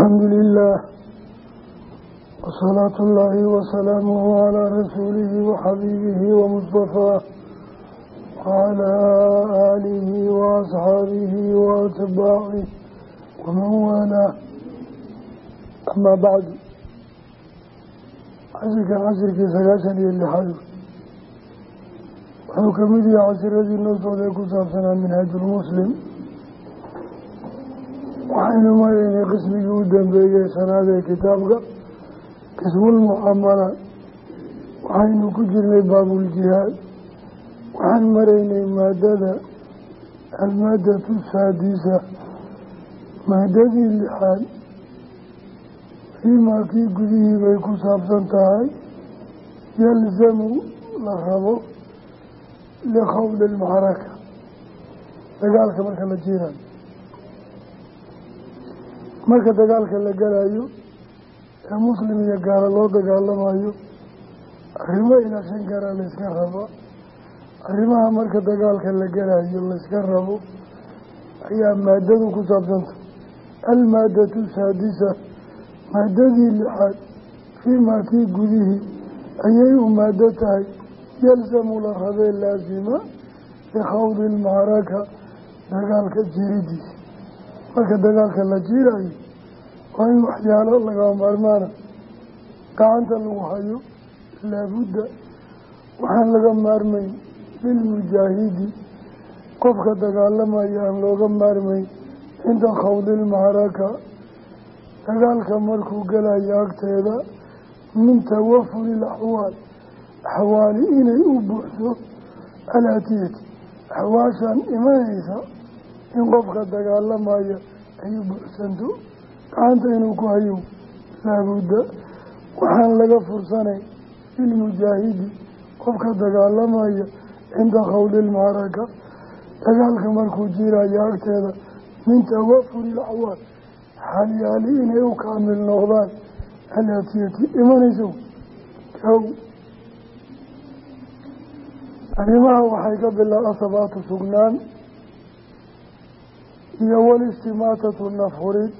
alxamdu lilah wasalaatu ullaahi wasalaamuhu calaa rasuulihi waxabiibihi wamustafaah wacalaa aalihi waasxaabihi waatbaacih waman waalaa amaa bacdu casirkan casirkii sagaashan iyo lixaad wuxuu ka mid yahay casiradii noo socday ku saabsanaa minhaajulmuslim waxaynu maraynay qismigii u dambeeyey shanaad ee kitaabka qismulmucaamalaat waxaynu ku jirnay baabuljihaad waxaan maraynay maadada almaadatu saadisa maadadii lixaad fiimaa kii gudihii bay ku saabsan tahay yalzamu la rabo likhawdi almacaraka dagaalka marka la jiirayo marka dagaalka la galayo ee muslim iyo gaalo loo dagaalamayo arrimo ilaashan karaa layska raba arrimaha marka dagaalka la galayo layska rabo ayaa maadadu ku saabsanta almaadatu saadisa. Maadadii lixaad fiimaa kii gudihii ayay u maado tahay. Yalsamu la rabee laasima likhawdi ilmacaraka dagaalka jiridiisa marka dagaalka la jiirayo waa in waxyaalo lagaa maarmaana gacanta lagu hayo laabudda. Waxaan laga maarmayn lilmujaahidi qofka dagaalamaya aan looga maarmayn cinda khawdilmacaraka dagaalka markuu galayo agteeda min tawafuri ilaxwaal axwaali inay u buuxdo alaatiyati axwaashan imanaysa in qofka dagaalamaya ay u buuxsanto gacanta inuu ku hayo. Laabudda waxaan laga fursanay lilmujaahidi qofka dagaalamaya cinda khawdilmacaraka dagaalka markuu jiirayo agteeda min tawafuri ilacwaal xalyaali inay u kaamil noqdaan. Alaatiyati imanayso. Kow arrimaha waxay ka bilaa asabaatu sugnaan iyo walistimaatatu nafhurid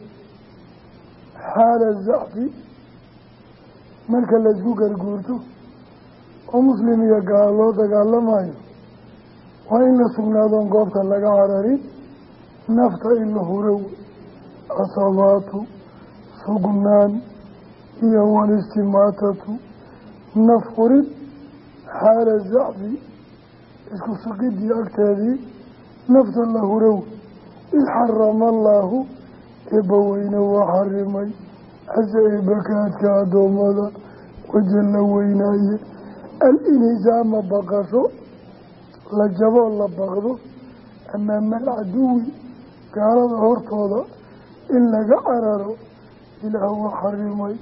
xaala zacfi marka laysku garguurto oo muslim iyo gaalo loo dagaalamayo waa in la sugnaadoon goobta laga cararin nafta in la hurow asabaatu sugnaan iyo walistimaatatu naf hurid xaala zacfi isku suqidii agteedii nafta la hurow id xarama allaahu eebbaweyne waa xarimay casa eebakaadka addoommada wajalla weynaaye al-inhisaama baqasho la jaboo la baqdo amaama alcaduwi gaalada hortooda in laga cararo ilaah waa xarimay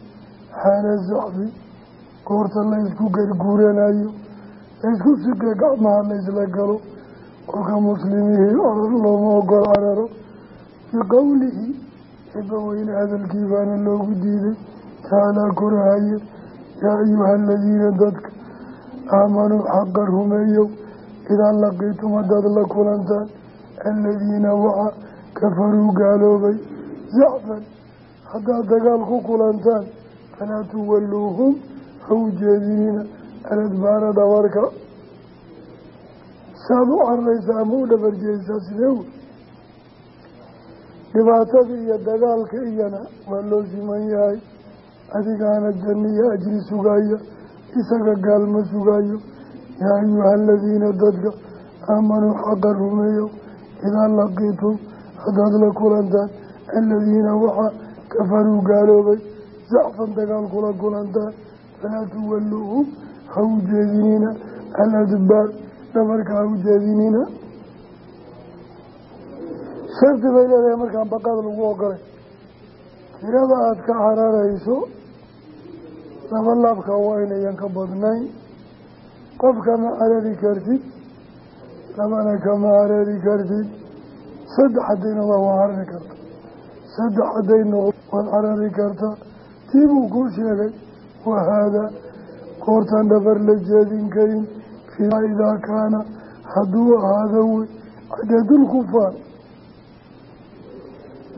xaala zacfi goorta la ysku garguuranayo laysku siga gacmaha laysla galo kolka muslimihii oror looma ogol cararo biqowlihi eebbaweyne hadalkii baana loogu diiday taalaa korahaye yaa ayuha aladiina dadka aamanuu xaqa rumeeyow idaa laqiitum haddaad la kulantaan aladiina waxa kafaruu gaaloobay zacfan haddaad dagaal ku kulantaan falaa tuwalluuhum ha u aladbaara dhabarka saad u cararaysaa ama u dhabarjeedisaa sidee wey dhibaatada iyo dagaalka iyana waa loo siman yahay. Adigaana janno iyo ajri sugaya isaga gaalma sugayo yaa ayuha aladiina dadka aamanuu xaqa rumeeyo. Idaa laqiitum haddaad la kulantaan aladiina waxaa kafaruu gaaloobay zacfan dagaal kula kulantaan. Falaa tuwalluuhum ha u jeedinina aladbaar dhabarka ha u jeedinina shardi bay leedahay markaan baqaad lagu ogolay. Tirada aada ka cararayso laba laabka waa inayan ka badnayn. Qof kama carari kartid labana kama carari kartid. Saddex hadday noqdaan waa carari karta. Saddex hadday noqdo waad carari karta. Tii buu kuu sheegay wahaadaa goortaan dhabar la jeedin karin fiimaa idaa kaana hadduu ahaado wey cadadulkufaar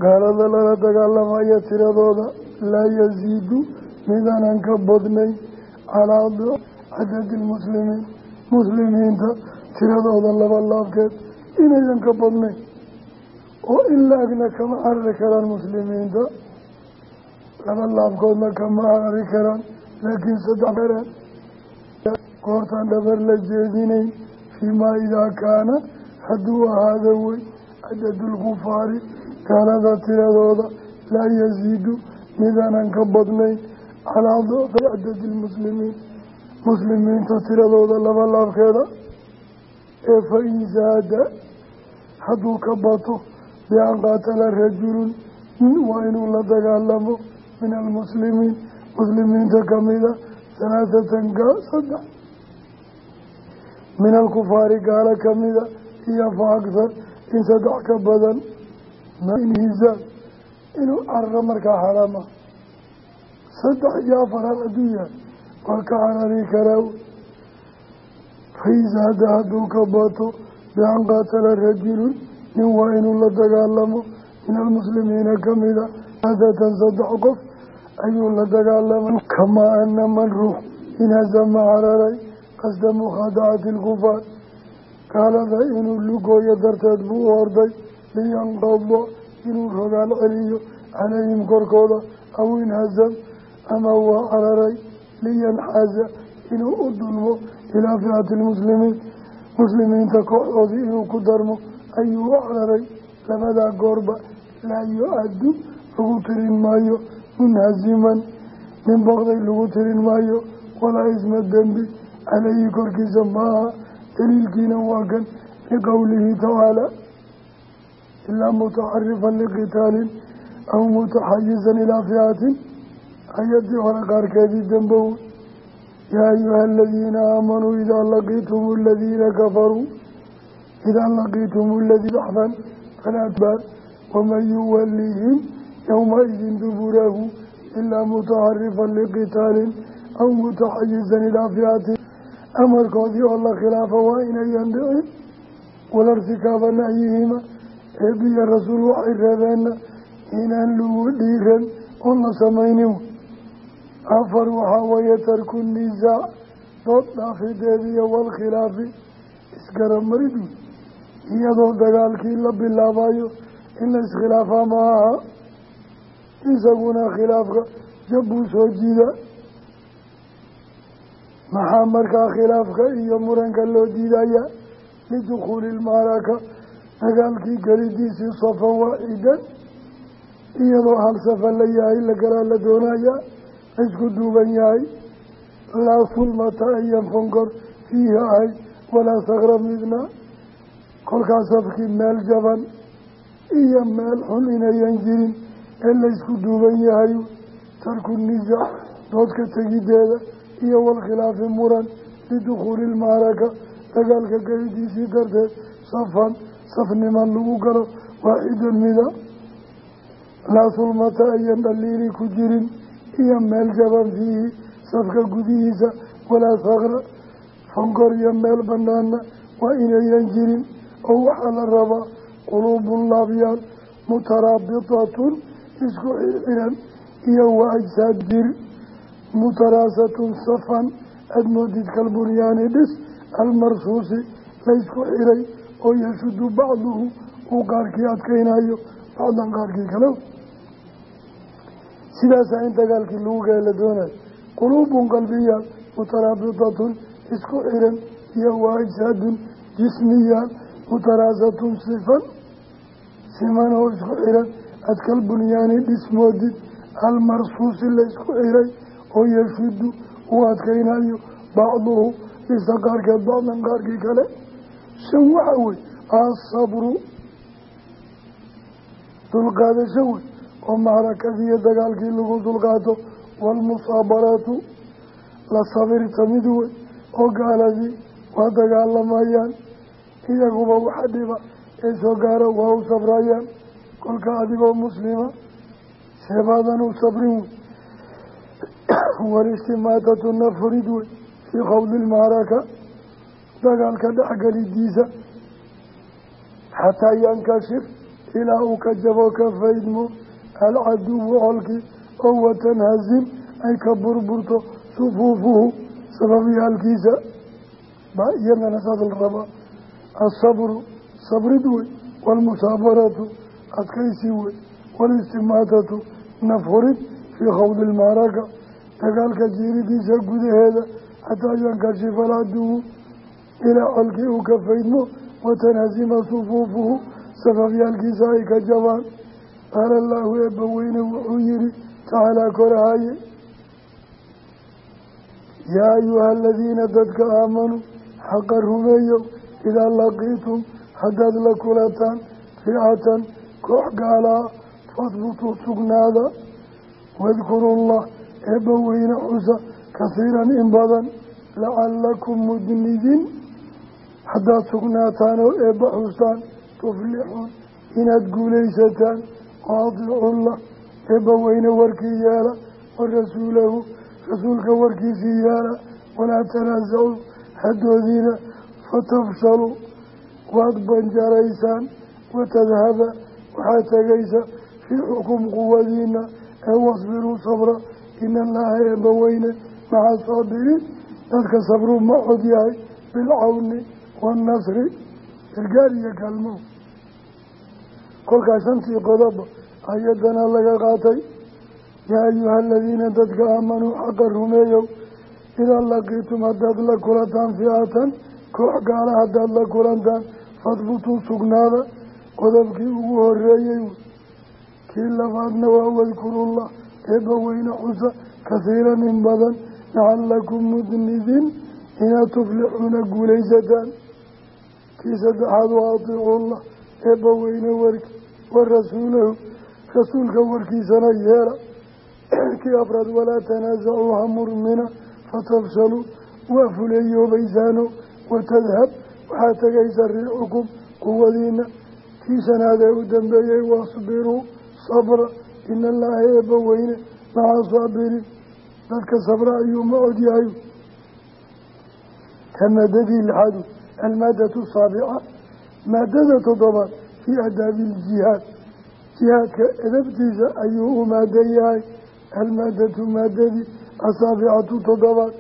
gaalada lala dagaalamaya tiradooda laa yasiidu midaanan ka badnayn calaa cadadi lmuslimiin muslimiinta tiradooda laba laabkeed inaynan ka badnayn. Oo in la-agna kama carari karaan muslimiinta laba laabkoodna kama carari karaan laakiin saddex dhereed goortaan dhabar la jeedinayn fiimaa idaa kaana hadduu ahaada wey cadadulkufaari gaalada tiradooda laa yasiidu midaanan ka badnayn calaa cadadi lmuslimiin muslimiinta tiradooda laba laabkeeda ee fa in zaada hadduu ka bato bi-an qaatala rajulun waa inuu la dagaalamo min almuslimiin muslimiinta kamida halaahatan gaa saddex min alkufaari gaalo kamida iyo fa akhar in saddex ka badan inhizaam inuu cararo markaa xaraama saddex iyo afar hal hadduu yahay waa ka carari karaa faisaada hadduu ka bato bi-an qaatala rajulun nin waa inuu la dagaalamo min almuslimiina kamida haadatan saddex qof ayuu la dagaalamay kamaa ana man ruux inhazama cararay qasda mukhaadacati alkufaar gaalada inuu lugooyo darteed buu u orday liyanqada inuu rogaal celiyo calayhim korkooda aw inhazam ama waa cararay liyanxaza inuu u dulmo ilaa fiati lmuslimiin muslimiinta kooxdoodii inuu ku darmo ayuu u cararay labadaa goorba laa yu-addu lagu tirin maayo munhaziman nin lagu tirin maayo walaa dembi caleyhi korkiisa maaha daliilkiina waa kan liqowlihi tacaala ilaa mutaxarifan liqitaalin aw mutaxayizan ilaa fiatin ayadii hore qaarkeedii dambow yaa ayuha aladiina aamanuu idaa laqiitum aladiina kafaruu idaa laqiitum aladii baxdan falaa tbaar waman yuwalihim yowmaidin duburahu ilaa mutaxarifan liqitaalin aw mutaxayizan ilaa fiatin amarkoodii oo la khilaafa waa inayan dhicin walartikaaba nahyihima eebiya rasuul waxay reebeenna inaan lagu dhiiran oon la samaynin. Afar waxaa weeye tarku nisaac dood dhaafideed iyo walkhilaafi isgaramarid wey iyadoo dagaalkii la bilaabayo in la iskhilaafaa ma aha isaguna khilaafka jabbuu soo jiida maxaa markaa khilaafka iyo muranka loo diidaya lidukhuuli ilmaaraka dagaalkii gelidiisii safan waaxidan iyadoo hal safan la yahay lagalaa la doonaya laysku duuban yahay. Laa sulmata ayan fonkor fiihi ahayd walaa sakra midna. Kolkaa safkii meel jaban iyo meel xun inayan jirin ee laysku duuban yahay tarku nisaac doodka tegideeda iyo walkhilaafi muran lidukhuuli ilmaaraka dagaalka gelidiisii darteed safan safniman lagu galo waaxidan mida laa sulmata ayan dhaliili ku jirin iyo meel jaban fiihi safka gudihiisa walaa sakra fonkor iyo meel banaana waa inayan jirin oo waxaa la rabaa quluubun laabyaal mutaraabitatun isku xirxiran iyo wa mutaraasatun safan aada moodid kalbunyaani dhis almarsuusi laysku xiray oo yashudu bacduhu uu qaarkii adkaynayo bacdan qaarkii kale sidaasaa in dagaalkii lagu gala la doonayo quluubun qalbiyaal mutaraabitatun isku xiran iyo wa ajsaadun jismiyaal mutaraasatun sifan siman oo isku xiran adkalbunyaani dhismoodid oo yashudu uu adkaynayo bacduhu dhisa qaarkeed bacdan qaarkii kale. Shan waxa wey asabru dulqaadasho wey oo macrakadiiyo dagaalkii lagu dulqaato waalmusaabaratu la sabirta mid wey oo gaaladii waa dagaalamayaan iyaguba waxa dhiba ee soo gaaro waa u sabrayaan kolka adigoo muslima seebaadan u sabrin wey walistimaatatu nafurid wey fii khawdi lmaaraka dagaalka dhexgelidiisa xataa yankashif ilaa uu ka jabo ka faydmo alcaduwu colkii oo watanhazim ay ka burburto sufuufuhu sababyaalkiisa baa iyadana saas la rabaa asabru sabrid wey waalmusaabaratu adkaysi wey waalistimaatatu nafhurid fii khawdi ilmaaraka dagaalka jiiridiisa gudaheeda xataa yankashifa alcaduwu ilaa colkii uu ka faydmo watanhazima sufuufuhu safafyaalkiisa ay ka jabaan. Qaala allaahu eebba weyne wuxuu yihi tacaalaa korahaye yaa ayuha aladiina dadka aamanuu xaqa rumeeyo idaa laqiitum haddaad la kulataan fiicatan koox gaalaa fahbutuu sugnaada wadkuru llah eebba weyne xusa kasiiran in badan lacalakum mudnidiin haddaad sugnaataan oo eebba xustaan tuflixuun inaad guulaysataan waadicullah eebba weyne warkii yeela wa rasuulahu rasuulka warkiisii yeela walaa tanaasacuu haddoodiina fatafshaluu waad banjaraysaan watadhaba waxaad tegaysa fii xukum quwadiina ee sabra ina allaha eebba weyne maca saabiriin dadka sabruu ma cod yahay bilcawni waannasri gargaar iyo kaalmo kolkaas shantii qodoba ayadana laga qaatay yaa ayuha aladiina dadka aamanuu xaqa rumeeyow idaa laqiitum haddaad la kulantaan fiatan koox gaala haddaad la kulantaan fadbutuu sugnaada qodobkii ugu horeeyey kii labaadna waa wadkurullah eebba weyne xusa kasiiran in badan lacalakum mudnidiin inaad tuflixuuna guulaysataan kii saddexaad waa atiicullah eebba weyne warki wa rasuulahu rasuulka warkiisana yeela kii afraad walaa tanaasacuu ha murmina fatafshaluu waa fuleeyoobaysaano watadhab waxaa tegaysa riixukum quwadiina kii shanaad ee u dambeeyey sabra ina allaha eebba weyne maca saabiriin dadka sabra ayuu ma od yahay. Ka maadadii lixaadu almaadatu saabica maadada toddobaad fii adaabi iljihaad jihaadka edabtiisa ayuu u maadan yahay. Almaadatu maadadii asaabicatu toddobaad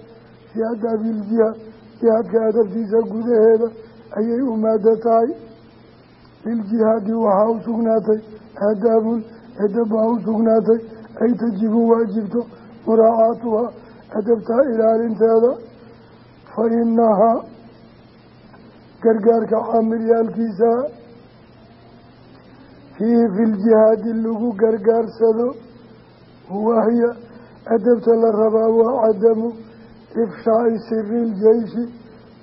fii adaabi iljihaad jihaadka adabtiisa gudaheeda ayay u maado tahay. Liljihaadi waxaa u baa u sugnaatay ay tajibu waajibto muraacaatuhaa adabtaa ilaalinteeda fa inahaa gargaarka caamilyaalkiisa fiihi fi ljihaadi lagu gargaarsado wahiya adabta la rabaa waa cadamu ifshaaci siri ljeyshi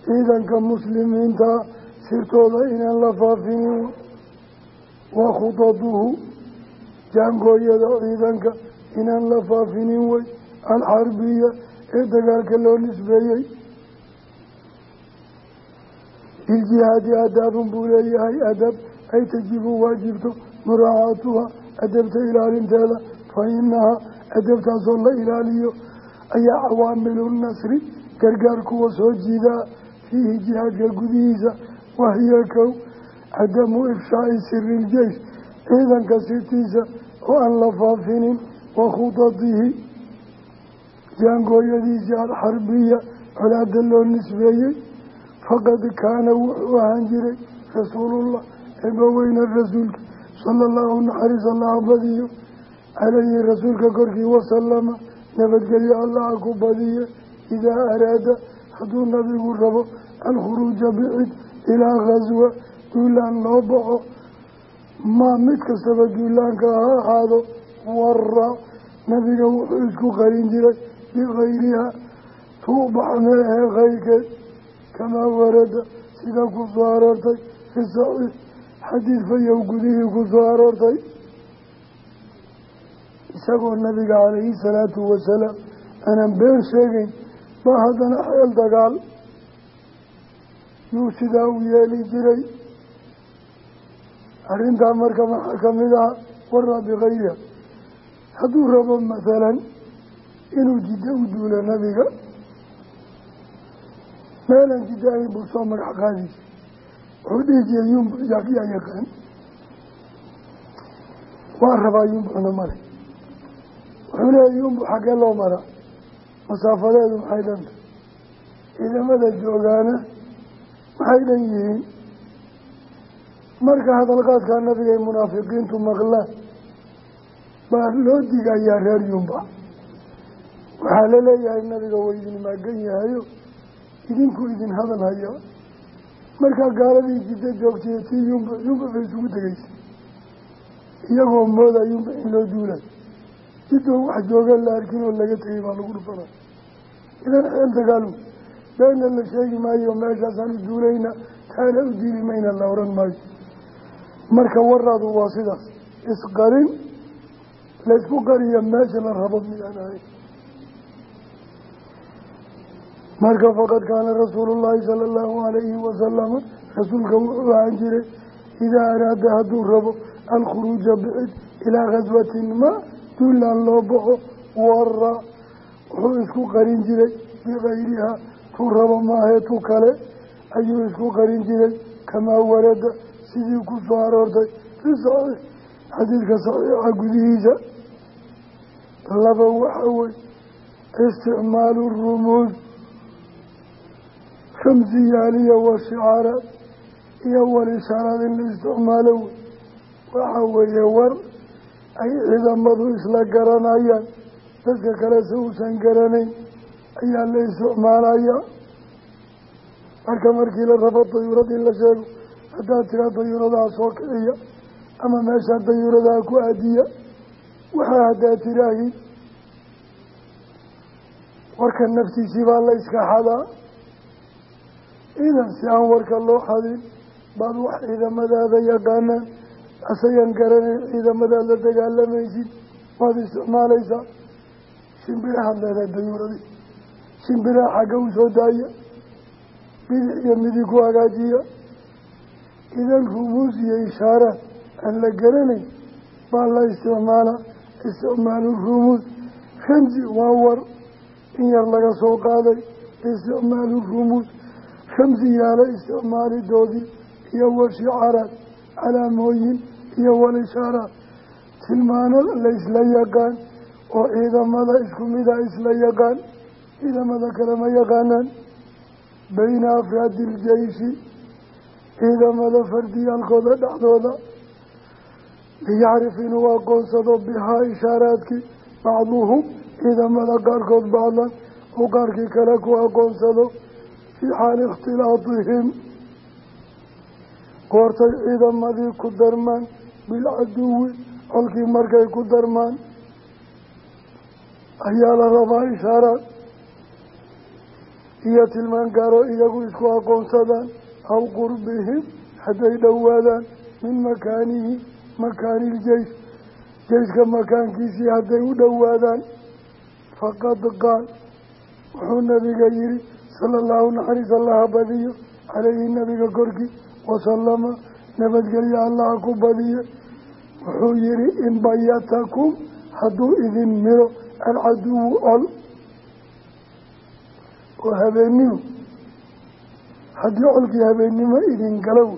ciidanka muslimiinta sirtooda inaan la faafinin wa khudaduhu jaangooyada ciidanka inaan la faafinin wey alxarbiya ee dagaalka loo nisbeeyey. Biljihaadi adaabun buu leeyahay adab ay tajibu waajibto muraacaatuha adabta ilaalinteeda fa inahaa adabtaasoo la ilaaliyo ayaa cawaamilu nasri gargaar kuwa soo jiidaa fiihi jihaadka gudihiisa wahiya kow cadamu ifshaaci siri iljeysh ciidanka sirtiisa oo aan la faafinin wa khudadihi jaangooyadiisii alxarbiya colaada loo nisbeeyey faqad kaana wuxuu ahaan jiray rasuulullah eebaweyne rasuulka sala allahu naxariis allaha badiyo calayhi rasuulka korkii wasalama nabadgelyo allaha ku badiye idaa araada hadduu nabigu rabo alkhuruuja bicid ilaa khaswa duulaan loo baxo maa mid kastaba duulaanka ha ahaado wara nabiga wuxuu isku qarin jiray bikayriha tuubax meehe kayrkeed kamaa warada sida ku soo aroortay fi saxiix xadiid fayow gudihii ku soo aroortay. Isagoo nabiga calayhi salaatu wasalaam aanan been sheegeyn ba haddana xeel dagaal yuu sidaa u yeeli jiray arrintaa marka maxaa ka mid aha waraa bikayriha hadduu rabo mathalan inuu jiddo u duulo nabiga meelan jiddo ayn buu soo magac qaadiysa wuxuu dhihi jiray yumbu yaqaan. Waa rabaa yumbuxna male wuxuu leeya yumbu xaggee loo maraa masaafadeedu maxay dhanta ciidamada joogaana maxay dhan yihiin marka hadalqaadkaa nabigay munaafiqiintu maqlaan baa loo digayaa reer yumba waxaa la leeyahay nabiga waa idin maagan yahayo idinku idin hadal hayaa markaa gaaladii jiddo joogtay tii yumba yumba bay isugu tegeysa iyagoo mooda yumba in loo duulay. Jidoo wax jooga la arkin oo laga tegay baa lagu dhufanay idan xeel dagaalu beena la sheegi maayo meeshaasaan u duulayna taana u diili mayna la oran maayo marka waraadu waa sidaas. Isqarin laysku qariyo meesha la rabo midaan ahayn marka faqad kaana rasuulu llaahi sala allahu alayhi wasalama rasuulka wuxuu ahaan jiray idaa araada hadduu rabo alkhuruuja bixid ilaa khaswatin ma duulaan loo baxo wara wuxuu isku qarin jiray bikayriha tuu rabo maahee tu kale. Ayuu isku qarin jiray kamaa warada sidii ku soo aroortay fi saxiix xadiidka saxiixa gudihiisa. Laba waxa wey isticmaalu rumuud ramsiyaaliya wa shicaaraad iyo walishaaraad in la isticmaalo waxa weeye war ay ciidamadu isla garanayaan. Dadka kale se uusan garanayn ayaa la isticmaalayaa marka markii la rabo dayuurad in la sheego haddaad tiraa dayuuradaha soo kiciya ama meeshaa dayuuradaha ku aadiya waxaa haddaad tiraahi warka naftiisii baa la iska xadaa. Idan si aan warka loo xadin baad wax ciidamadaada yaqaanaan asagan garanayn ciidamadaad la dagaalamaysid waad isticmaalaysaa. Shimbirahaad leedahay dayuuradii shimbiraha xagga u soo daaya bidix iyo midig ku hagaajiya idan rumuus iyo ishaaraad aan la garanayn baa la isticmaalaa isticmaalu rumuus ramsi waa war in yar laga soo qaaday. Isticmaalu rumuus ramsi yaalla isticmaalidoodii iyo washicaaraad calaamooyin iyo walishaaraad tilmaano laysla yaqaan oo ciidamada isku mida isla yaqaan ciidamada kale ma yaqaanaan. Bayna afraadi ciidamada fardiyaalkooda dhexdooda liyacrif inuu aqoonsado bihaa ishaaraadkii bacduhum ciidamada qaarkood bacdan. Uu qaarkii kale ku aqoonsado fii xaali ikhtilaatihim. Goortay ciidamadii ku darmaan bilcaduwi colkii markay ku darmaan. Ayaa la rabaa ishaaraad. Iyo tilmaan gaaro iyagu isku aqoonsadaan aw qurbihim hadday dhowaadaan min makaanihi makaani iljeysh jeyska makaankiisii hadday u dhowaadaan faqad qaal wuxuu nabiga yihi sala allahu naxariis allaha badiyo caleyhi nabiga korkii wasalama nabadgelyo allaha ku badiye wuxuu yihi in bayatakum hadduu idin miro alcaduwu col oo habeennimo haddii colkii habeennimo idin galow.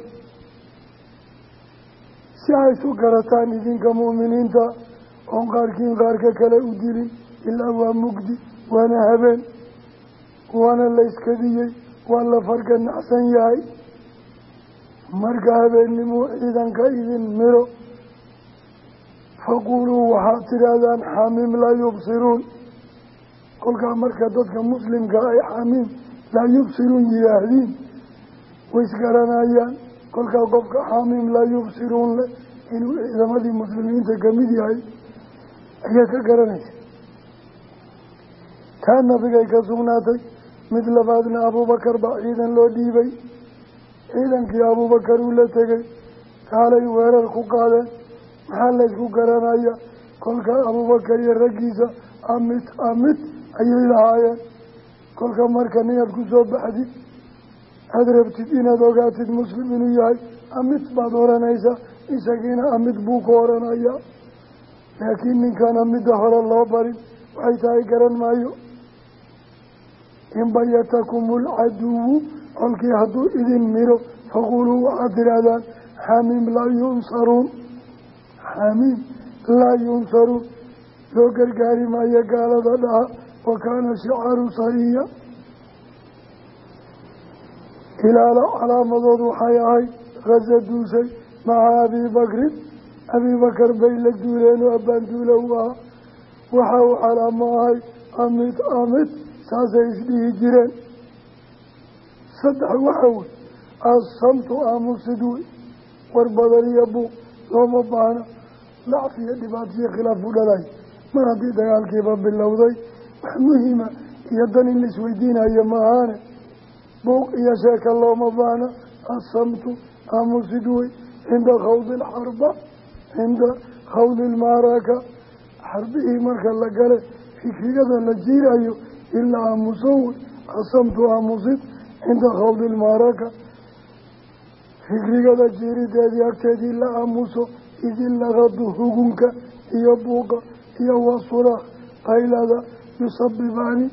Si ay isu garataan idinka mu'miniinta oon qaarkiin qaarka kale u dilin ilaa waa mugdi waana habeen waana la iskadiyey waa la farganacsan yahay. Marka habeennimo ciidanka idin miro faquuluu waxaad tidhaahdaan xamiim laa yubsiruun. Kolkaa marka dadka muslimka ay xamiim laa yubsiruun yidhaahdiin way isgaranayaan kolkaa qofka xamiim laa yubsiruun leh inuu ciidamadii muslimiinta ka mid yahay ayaa ka garanaysa taa nabigay ka sugnaatay mid labaadna abuubakar baa ciidan loo dhiibay. Ciidankii abuubakar uu la tegay kaalay weerar ku qaadeen. Maxaa laysku garanaya kolkaa abuubakar iyo raggiisa amit amit ayay lahaayeen. Kolka marka ninaad ku soo aada rabtid inaad ogaatid muslim inuu yahay amit baad oranaysaa isagiina amid buu ku oranayaa. Laakiin ninkan amidda hore loo barin waxay tahay garan maayo. In bayatakum alcaduwu colkii hadduu idin miro faquuluu waxaad tidhaahdaan xamiim laa yunsaruun. Xamiim laa yunsaru loo gargaari maayo gaalada dhaha wa kaana shicaaru sariya ilaalo calaamadood waxay ahayd kasa duushay maca abii bakrin. Abiibakar bay la duuleen oo abbaanduula u ahaa. Waxa uu calaamo ahay amid amid saasay isdhihi jireen. Saddex waxa wey assamtu aamusid wey war badan iyo buuq looma baahna. Lacfiyo dhibaatiyo khilaaf u dhalay. Mar haddii dagaalkiiba bilowday wax muhima iyo dan in laisweydiinayo maahaane buuq iyo sheeka looma baahna assamtu aamusid wey cinda khawdi alxarba cinda khawdi ilmaaraka xarbihii marka la gale fikrigada la jiirayo ilaa aamuso wey asamtu aamusid cinda khawdi ilmaaraka fikrigada jiirideedii agteedii la aamuso idilaqadu hugunka iyo buuqa iyo wasura qaylada yusabibaani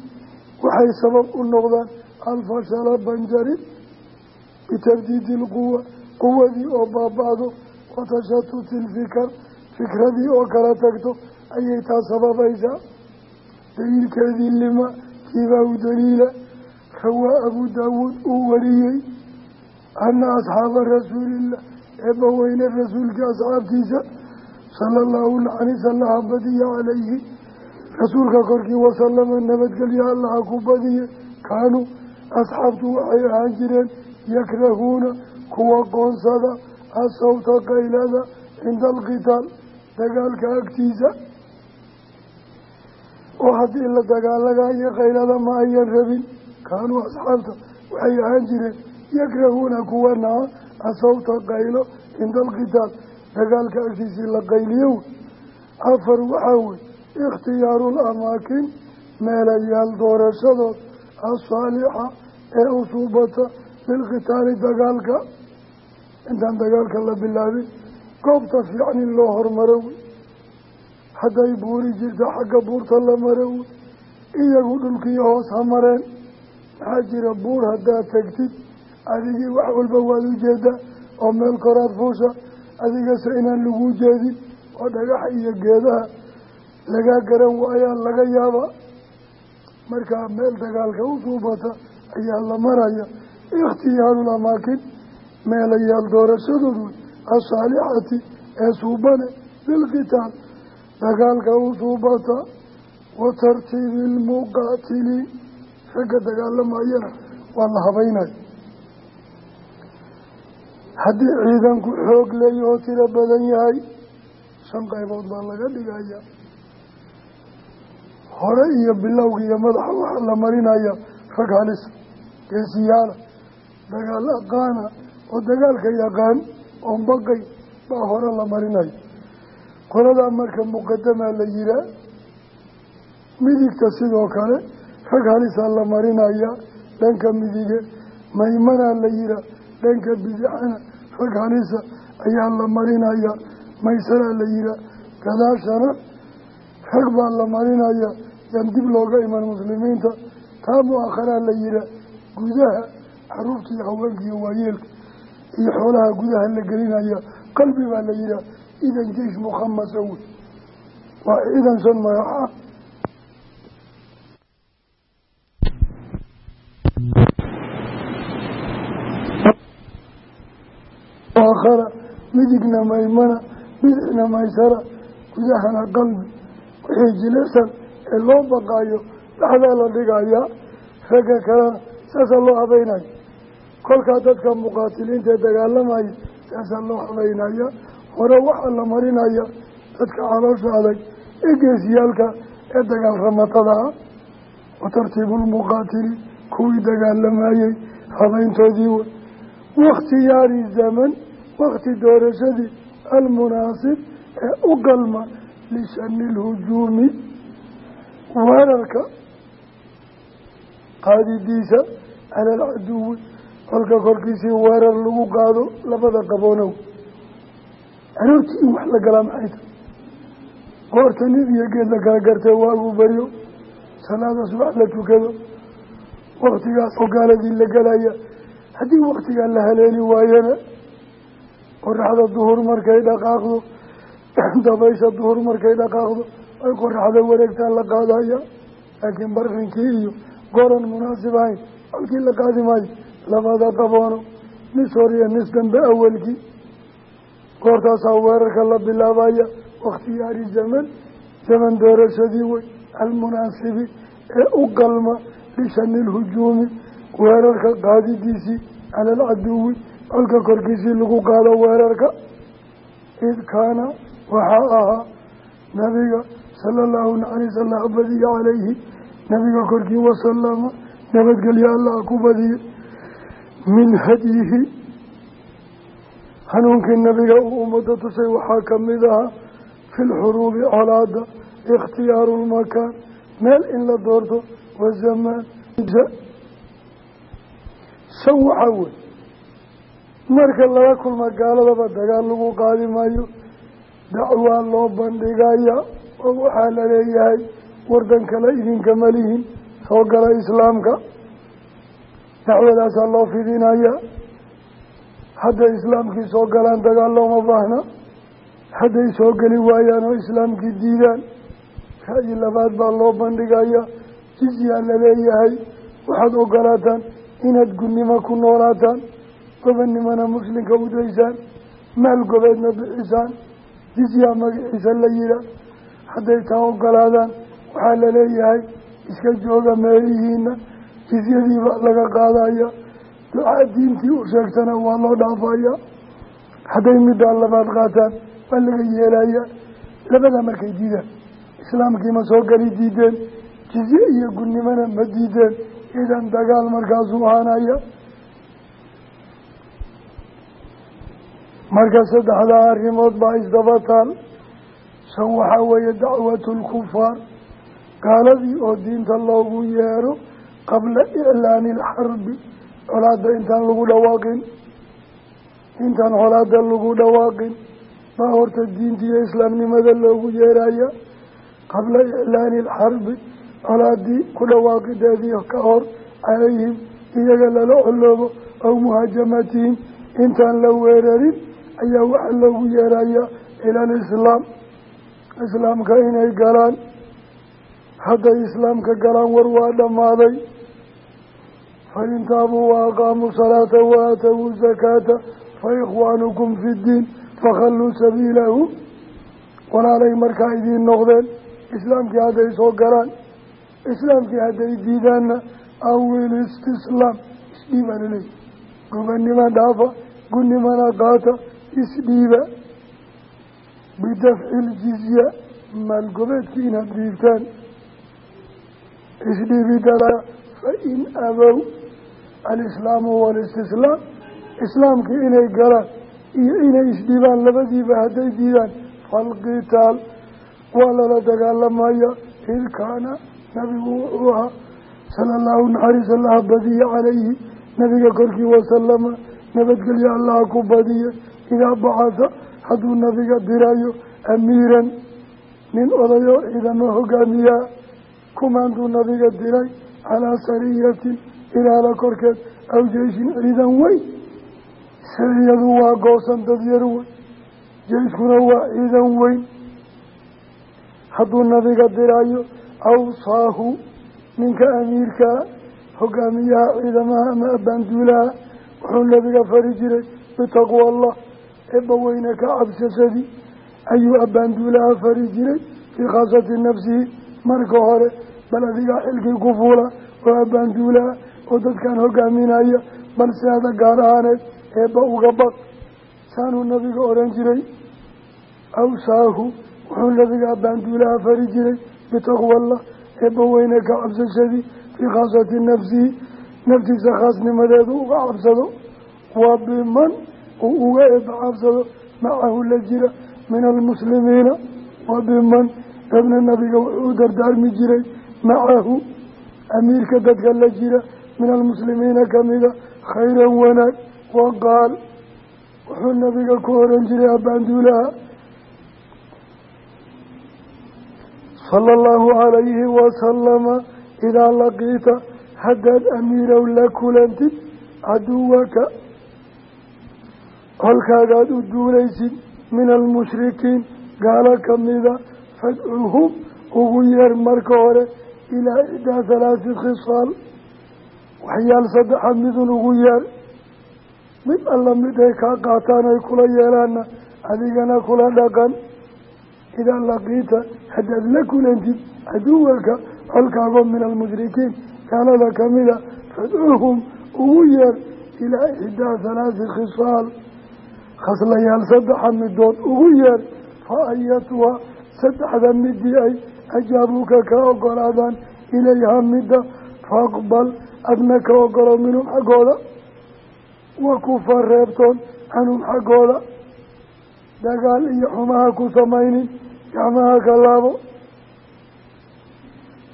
waxay sabab u noqdaan alfashala banjarin bitabdiidi ilquwa quwadii oo baaba-do wa tashatuti ilfikar fikradii oo kala tagto ayay taa sababaysaa. Daliilkeedii lima kiibaa u daliila rawaa abuu daawuud uu wariyey ana asxaaba rasuulillah eebba weyne rasuulkii asxaabtiisa sala allahu naxanis allaha badiya calayhi rasuulka korkii wasalama nabadgelya allaha ku badiye kaanuu asxaabtu waxay ahaan jireen yakrahuuna kuwa qoonsada asawta qaylada cinda alqitaal dagaalka agtiisa. Oo haddii la dagaalagayo qaylada ma ayan rabin. Kaanuu asxaabta waxay ahaan jireen yakrahuuna kuwa naca asawta qaylo cinda alqitaal dagaalka agtiisii la qayliyo. Afar waxaa wey ikhtiyaaru lamaakin meelayaal doorashadood asaalixa ee usuubata lilqitaali dagaalka intaan dagaalka la bilaabin goobta fiican in loo hormaro wey hadday buuri jirta xagga buurta la maro wey iyagu dhulkii hoos ha mareen maxaa jira buur haddaad tegtid adigii wax walba waad u jeedaa oo meel koraad fuusha adigase inaan lagu jeedin oo dhagaxa iyo geedaha lagaa garan waayaa laga yaabaa markaa meel dagaalka u suubata ayaa la maraya. Ikhtiyaaru amaakin meelayaal doorashadood wey asaalixati ee suubane bilqitaal dagaalka u suubata wa tartiibi ilmuqaatiliin ragga dagaalamayana waa la habeynaya haddii ciidanku xoog leeya oo tiro badan yahay shan qaybood baa laga dhigaya hore iyo bilowga iyo madaxa waxaa la marinaya rag halisa geesiyaala dagaal aqaana oo dagaalka yaqaan oo baqay baa hore la marinayo qoladaa marka muqadamaa la yihaa midigta sidoo kale rag halisaa la marinaya dhanka midige maymanaa la yihaa dhanka bidixana rag halisa ayaa la marinaya maysaraa la yihaa gadaashana rag baa la marinaya yaan dib looga iman muslimiinta taa mu'akharaa la yihaa gudaha carruurta iyo haweenka iyo waayeelka iyo xoolaha gudaha la gelinaya qalbi baa la yihaa idan jeish mukhamasa wey waa ciidan shan magaca aakhara midigna maymana bidixna maysara gudahana qalbi wixii jilicsan ee loo baqaayo dhexdaa la dhigayaa ragga kalena saasaa loo habaynayo kolkaa dadka muqaatiliinta ee dagaalamaya saasaa loo habaynaya hore waxaa la marinaya dadka caloosha adag ee geesiyaalka ee dagaal ramatada ah wa tartiibu lmuqaatili kuwii dagaalamayey habayntoodii wey wakhtiyaari zaman wakti doorashadii almunaasib ee u qalma lishani lhujuumi weerarka qaadidiisa cala alcaduwi kolka korkiisii weerar lagu qaado labada qaboonow. Aroortii in wax la galaa maxay tahay goorta nin iyo geed la kala gartee waagu baryo salaada subax la tukado. Waktigaas oo gaaladii la gelaya haddii waktigaa la haleeli waayana qoraxda duhur markay dhaqaaqdo dabaysha duhur markay dhaqaaqdo ay qoraxda wareegtaan la qaadaya laakiin barqinkii iyo gooran munaasib ahayn halkii la qaadi maayo labada qaboono. Nis hor iyo nis dambe awalkii. Goortaasaa weerarka la bilaabaya wakhtiyaari zaman. Zaman doorashadii wey almunaasibi ee u qalma lishani lhujuumi weerarka qaadidiisii cala alcaduwi colka korkiisii lagu qaado weerarka. Id kaana waxaa ahaa nabiga sala allahu naxariis allah badiya calayhi nabiga korkii wasalama nabadgelyo allah ku badiye min hadyihi hanuunkii nabiga uu ummadda tusay waxaa ka mid ahaa fi lxuruubi colaada ikhtiyaaru lmakaan meel in la doorto wazamaan san waxaa wey marka laga kulma gaaladaba dagaal lagu qaadi maayo dacwaa loo bandhigaya oo waxaa la leeyahay wardan kale idinkama lihin soo gala islaamka. Dacwadaasaa loo fidinaya. Hadday islaamkii soo galaan dagaal looma baahna. Hadday soo geli waayaan oo islaamkii diidaan. Ra'yi labaad baa loo bandhigaya. Jizyaa la leeyahay. Waxaad ogolaataan inaad gunnimo ku noolaataan. Gobonnimona muslimka u daysaan. Maal gobeedna bixisaan. Jizyaa magaciisa la yihaa hadday taa ogolaadaan waxaa la leeyahay iska jooga meelihiina jizyadiiba laga qaadaya. Ducaa diintii u sheegtana waa loo dhaafaya. Hadday middaa labaad qaataan waa laga yeelaya. Labada markay diidaan islaamkii ma soo geli diideen jizye iyo gunnimona ma diideen idan dagaal markaasuu ahaanaya. Marka saddexdaa arrimood baa isdaba taal shan waxaa weeye dacwatu lkufaar gaaladii oo diinta loogu yeero qabla iclaani alxarbi colaada intaan lagu dhawaaqin. Intaan colaada lagu dhawaaqin. Baa horta diinta iyo islaamnimada loogu yeeraya qabla iclaani alxarbi colaadii ku dhawaaqideedii ka hor calayhim iyaga lala coloobo aw muhaajamatihim intaan la weerarin ayaa waxaa loogu yeerayaa ila alislaam islaamka inay galaan hadday islaamka galaan war waa dhammaaday. Fain taabuu wa aqaamuu salaata wa aatawuu zakaata fa ikhwaanukum fi ddiin fakhalluu sabiilahu. Walaalay markaa idiin noqdeen islaamkii hadday soo galaan islaamkii hadday diidaanna awil istislaam isdhiibaa laleeyahy gobannima dhaafa gunnimana qaata isdhiiba bidafci ljizya maalgobeedkii inaad dhiibtaan isdhiibidada fain abow alislaamu walistislaam islaamkii inay galaan iyo inay isdhiibaan labadiiba hadday diidaan falqitaal waa lala dagaalamaya. Id kaana nabigu wuxuu ahaa sala allahu naxariis allaha badiye calayhi. Nabiga korkii wasalama nabadgelyo allaha ku badiye idaa bacada hadduu nabiga dirayo amiiran nin odayo ciidamo hogaamiyaa kumaanduu nabiga diray calaa sariyatin ilaala korkeed aw jeyshin ciidan weyn sariyadu waa goosan dad yar weyn jeyskuna waa ciidan weyn. Hadduu nabiga dirayo awsaahu ninka amiirkaa hogaamiyaha ciidamaha ama abaanduulaha wuxuu nabiga fari jiray bitaqwa allah eebba weyne ka cabsasadii ayuu abaanduulaha fari jiray fii khaasati nafsihi marka hore bal adigaa xilkii ku fuula oo abaanduulaha oo dadkan hogaaminaya balse ada gaar ahaaneed eebba uga baq saanuu nabiga odhan jiray awsaahu wuxuu nabiga abaanduulaha fari jiray bitaqwa allah eebba weyne ka cabsashadii fii khaasati nafsihi naftiisa khaasnimadeedu uga cabsado biman uu uga eebba cabsado macahu la jira min almuslimiina wa biman dadna nabiga wuxuu u dardaarmi jiray macahu amiirka dadka la jira min almuslimiina kamida khayran wanaag wa qaal. Wuxuu nabiga ku oran jiray abaanduulaha sala allahu calayhi wasalama idaa laqiita haddaad amiirow la kulantid caduwaka kolkaagaad u duulaysid min almushrikiin gaalo kamida fadcuhum ugu yeer marka hore ilaa ixdaa halaati khisaal. Waxyaal saddexa midun ugu yeer mid alla mid ay kaa qaataan ay kula yeelaanna adigana kula dhaqan. Idaa laqiita haddaad la kulantid caduwaka colkaago min almushrikiin gaalada kamida fadcuuhum ugu yeer ilaa ixdaa khisaal khaslayaal saddexa midood ugu yeer fa ayatuha saddexda midii ay ajaabuuka ka ogolaadaan ilayha midda. Faaqbal adna ka ogolo minhum xaggooda. Wa kufa reebtoon canhum xaggooda. Dagaal iyo xumaha ku samaynin gacmaha ka laabo.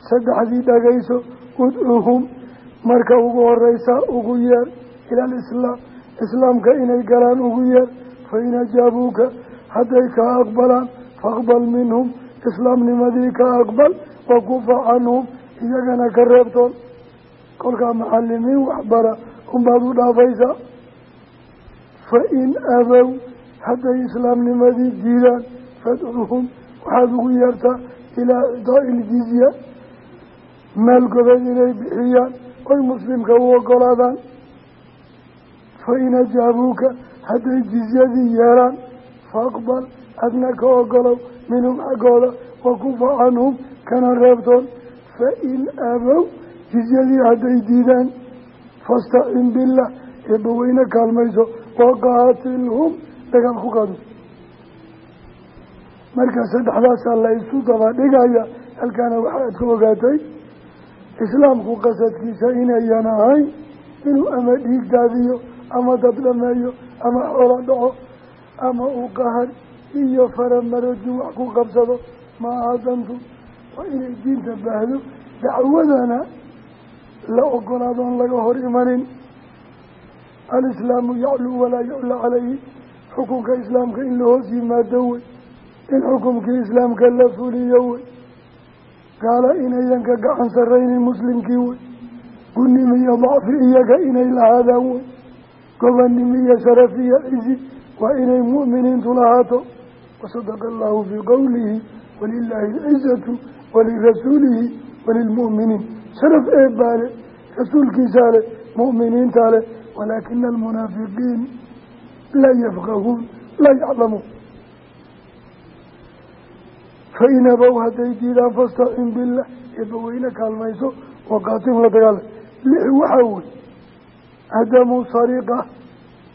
Saddexdii dhagayso udcuhum marka ugu horeysa ugu yeer ila alislaam islaamka inay galaan ugu yeer fa in ajaabuuka hadday kaa aqbalaan faaqbal minhum islaamnimadii ka aqbal wakufa canhum iyagana ka reebtoon. Kolkaa macalimiin waxbara unbaad u dhaafaysaa fa in abow hadday islaamnimadii diidaan fadcuhum waxaad ugu yeertaa ilaa icdaa'i iljizya meel gobeed inay bixiyaan oy muslimka u ogolaadaan fa in ajaabuuka hadday jizyadii yeelaan faaqbal adna ka ogolow minhum xaggooda wakufa canhum kana reebtoon. Fa in abow jizyadii hadday diidaan fastacin billah eebbaweyne kaalmayso waqaatilhum dagaal ku qaado. Marka saddexdaasaa la isu daba dhigaya halkaana waxaad ka ogaatay islaamku qasadkiisa inayan ahayn inuu ama dhiig daadiyo ama dad dhameeyo ama xoola dhaco ama uu qahar iyo faramaraju wax ku qabsado ma aha dantu waa inay diinta baahdo. Dacwadana la ogolaadoon laga hor imanin. Alislaamu yacluu walaa yucla calayhi. Xukunka islaamka in la hoos yimaado wey. In xukumkii islaamka la fuliyo wey. Gaala inayan ka gacan saraynin muslimkii wey. Gunnimo iyo dacfi iyaga inay lahaadaan wey gobannimo iyo sharaf iyo cizi waa inay mu'miniintu lahaato wasadaqa allahu fii qowlihi walilaahi alcizatu walirasuulihi walilmu'miniin sharaf eebbaa leh rasuulkiisaa leh mu'miniintaa leh walaakina almunaafiqiin laa yafqahuun laa yaclamuun fa in abow hadday diidaan fastacin billah eebbaweyne kaalmayso waqaatim la dagaalay lix waxaa wey cadamu sariqa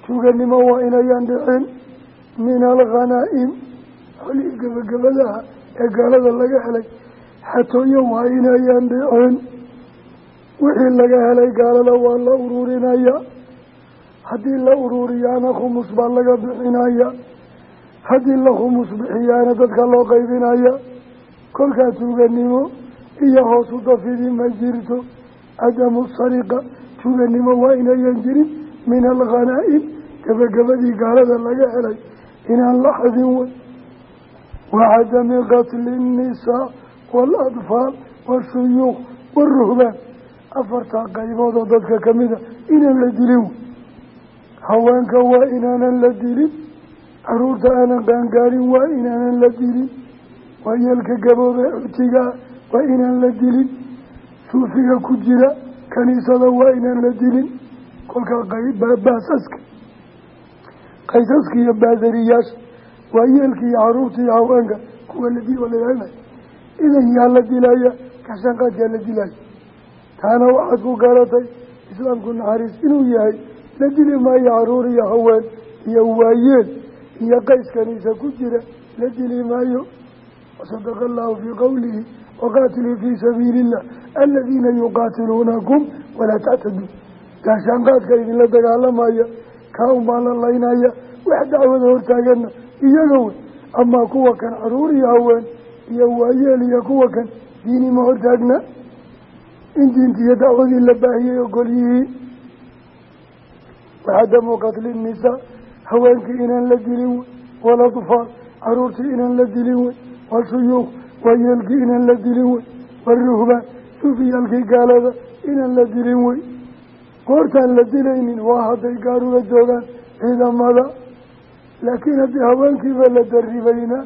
tuganimo waa inayaan dhicin min alghanaa'im xolihii gebagabadaha ee gaalada laga helay xatooyo waa inayaan dhicin wixii laga helay gaalada waa la ururinaya haddii la ururiyaana khumus baa laga bixinaya haddii la khumus bixiyaana dadka loo qaybinaya kolkaa tuuganimo iyo hoosu dafidi ma jirto cadamu sariqa tuuganimo waa inayan jirin min alghanaa'im gebagabadii gaalada laga helay. Inaan la xadin wey wa cadami qatli nnisaa waaladfaal waashuyuuq waaruhbaan afartaa qaybood oo dadka kamida inaan la dilin wey haweenka waa inaanan la dilin. Caruurta aanan qaangaarin waa inaanan la dilin. Waayeelka gaboobee cutigaa waa inaan la dilin. Suufiga ku jira kaniisada waa inaan la dilin kolkaa baasaska. Qaysaska iyo baadariyaasha waayeelka iyo carruurta iyo haweenka kuwa la dil layahay idan yaa la dilaya kashanqaadkaa la dilaya taana waxaad ku garatay islaamku naxariis inuu yahay la dili maayo carruur iyo haween iyo waayeel iyo qays kaniisa ku jira la dili maayo. Wasadaqa allahu fii qowlihi waqaatiluu fii sabiili illah aladiina yuqaatiluunakum walaa tactaduu gaashaanqaadka idinla dagaalamaya kaa unbaa la laynaya wax dacwada hortaagana iyaga wey amaa kuwa kan carruur iyo haween iyo waayeel iyo kuwa kan diini ma hortaagna in diinti iyo dacwadii la baahiyey ogol yihiin waxadamu qatli nisaa haweenkii inaan la dilin wey waladfaal caruurtii inaan la dilin wey waruhbaan suufiyaalkii gaalada inaan la dilin wey. Goortaan la dilaynin waa hadday gaarula joogaan ciidamada. Laakiin haddii haweenkiiba la daribayna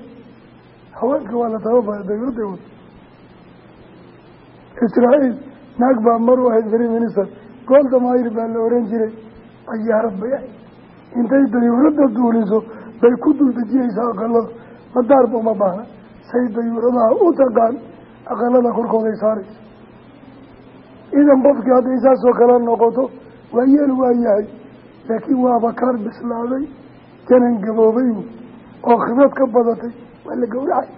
haweenka waa la tababara dawladda wad israa'iil naag baa mar u ahayd prime minister. Golda mayr baa la oran jiray. Dayaarad bay ahayd intay dayuuradda duuliso bay ku dul dejinaysaa aqalada madaarba uma baahna say dayuuradaha u taqaan aqalada korkooday saaraysa idan qofkii hadday saasoo kale noqoto waa yeel waa yahay laakiin waaba kaar bislaaday janan gaboobay oo khibrad ka badatay waa la gowracay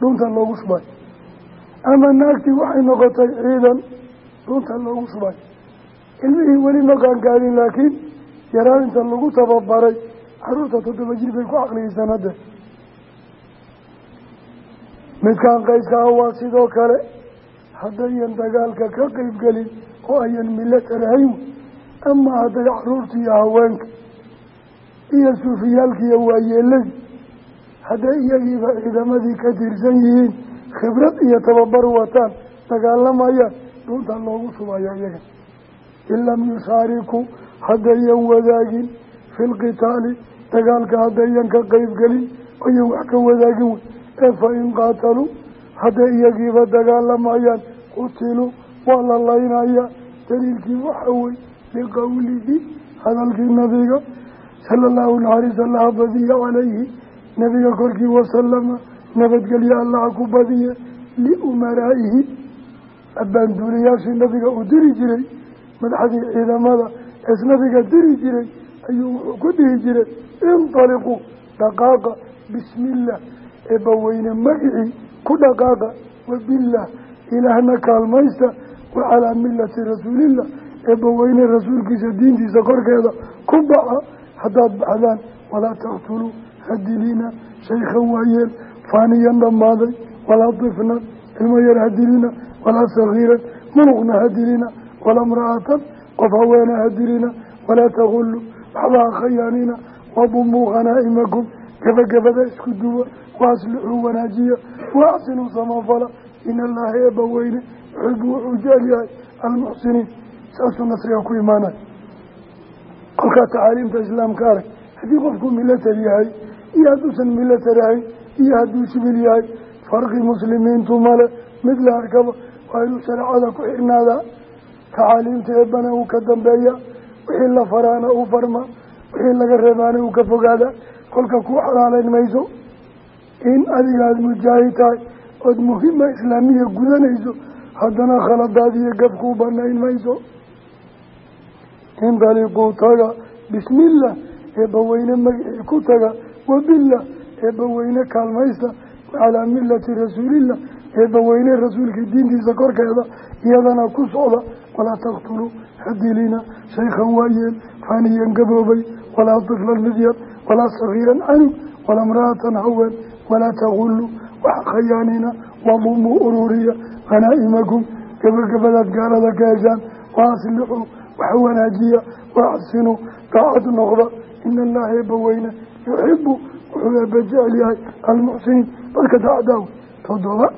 dhunta loogu shubay ama naagtii waxay noqotay ciidan dhunta loogu shubay ilmihii weli ma qaangaadin laakiin yaraan inta lagu tababaray carruurta toddoba jir bay ku caqliyeysaan midkaan qayskaa waa sidoo kale haddayan dagaalka ka qeyb gelin oo ayan milatar ahayn ama hadday caruurtii iyo haweenka iyo suufiyaalkii iyo waayeeladii hadday iyagiiba ciidamadii ka tirsan yihiin khibrad iyo tababar wataan dagaalamayaan dhuunta loogu shubaya iyaga. In lam yushaarikuu haddayan wadaagin fi lqitaali dagaalka haddayan ka qeyb gelin oyan wax ka wadaagin. Wey ee fa in qaataluu hadday iyagiiba dagaalamayaan qutiluu waa la laynaya. Daliilkii waxa wey liqowlihi hadalkii nabiga sala allahu naxariis allaha badiya calayhi nabiga korkii wasalama nabadgelye allaha ku badiye liumaraa'ihi abbaanduulayaashii nabiga uu diri jiray madaxdii ciidamada ees nabiga diri jiray ayuu wuxuu ku dhihi jiray intaliquu dhaqaaqa bismi illah eebbaweyne magicii ku dhaqaaqa wabillaah ilaahna kaalmaysta wa calaa millati rasuulillah eebbaweyne rasuulkiisa diintiisa korkeeda ku baxa haddaad baxdaan walaa taqtuluu hadilina shaykhan waayeel faaniyan dhammaaday walaa tifnan ilmo yar hadilina walaa sagiiran munuqna hadilina walaa mra'atan qof haweena hadilina walaa taqulu waxba ha khayaanina wadumuu hanaa'imakum gabagabada isku duwa waaslixuu wanaajiya waaxsinuu samafala in allaha eebba weyne yuxibu wuxuu jecel yahay almuxsiniin saasuu nasriga ku imaanay. Kolkaa tacaaliimta islaamka arag haddii qofku milatar yahay iyo hadduusan milatar ahayn iyo hadduu sibil yahay farqi muslimiintu male mid la arkaba waa inuu shareecada ku xirnaadaa tacaaliimta eebbana uu ka dambeeya wixii la faraana uu farma wixii laga reebaana uu ka fogaada. Kolka ku xalaaleyn mayso. In adiga aada mujaahid tahay ood muhima islaamiya gudanayso haddana khaladaad iyo gaf kuu banayn mayso. Indaliquu taga bismillah eebbaweyne magicii ku taga wabillah eebbaweyne kaalmaysta wacalaa millati rasuulillah eebbaweyne rasuulkii diintiisa korkeeda iyadana ku socda walaa taqtuluu hadilina shaykhan waayeel faaniyan gaboobay walaa tiflan midyar walaa sagiiran canug walaa mra'atan haween walaa taqulu wax khayaanina wadumuu ururiya hanaa'imakum gabagabadaad gaalada ka heshaan waaslixuu wax wanaajiya waaxsinuu daacad noqda ina allaha eebba weyne yuxibu wuxuu eebba jecel yahay almuxsiniin dadka daacadaaw toddoba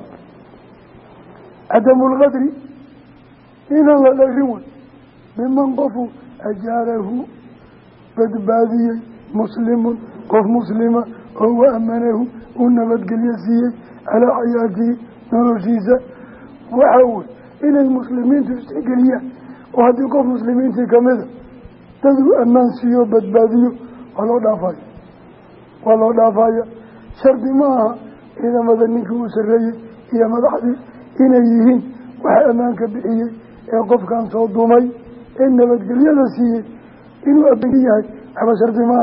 cadamu lqadri inaan la dhagrin wey biman qofu ajaarahu badbaadiyey muslimun qof muslima oo waamanahu uu nabadgelyo siiyey calaa xayaatihi noloshiisa waxa wey inay muslimiintu isgeliyaan oo haddii qof muslimiintii kamida dad uu ammaan siiyo badbaadiyo waa loo dhaafaya waa loo dhaafaya shardi ma aha ciidamada ninkii uu sarreeyey iyo madaxdii inay yihiin waxa ammaanka bixiyey ee qofkan soo dumay ee nabadgelyada siiyey inuu aban yahay waxba shardi ma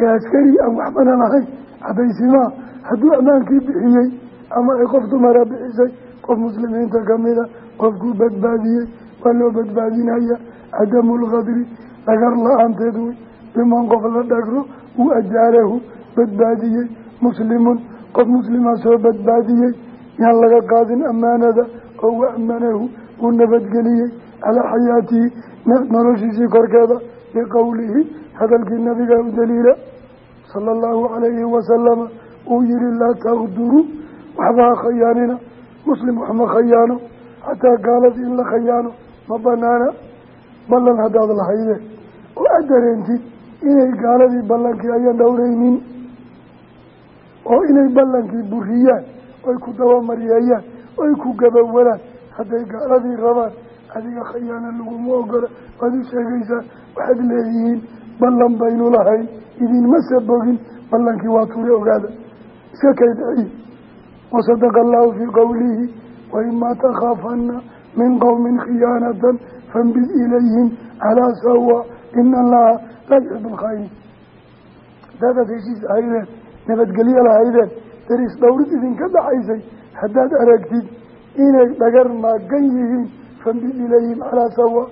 ee askari aan waxbana lahayn cabaysimaa hadduu ammaankii bixiyey ama ay qof dumara bixisay qof muslimiinta kamida qofkuu badbaadiyey waa loo badbaadinaya. Cadamu lkadri dhagar la'aanteed wey biman qof la dhagro uu ajaarahu badbaadiyey. Muslimun qof muslima soo badbaadiyey yaan laga qaadin ammaanada oo waamanahu uu nabadgeliyey calaa xayaatihi noloshiisii korkeeda biqowlihi hadalkii nabiga u daliila sala allahu calayhi wasalama uu yihi laa taqduruu waxba ha khayaanina muslim waxma khayaano xataa gaaladii in la khayaano ma banaana ballan haddaad lahaydeen oo aad dareentid inay gaaladii ballankii ayaan dhowraynin oo inay ballankii buriyaan oy ku dabamaryeeyaan oy ku gabawalaan hadday gaaladii rabaan adiga khayaana laguma ogola waad u waxaad leeyihiin ballan baynu lahayn idinmase bogin ballankii waa tuure ogaada. Iska kaydciy wasadaqa allahu fii qowlihi waimaa takhaafana min qowmin khiyaanatan fambid ilayhim calaa sawa. Ina allaha laa yuxibu alkhaainiin haddaadaad heshiis ahaydeen nabadgelyo lahaydeen daris dhowrid idinka dhaxaysay haddaad aragtid inay dhagar maagan yihiin fambid ilayhim calaa sawa.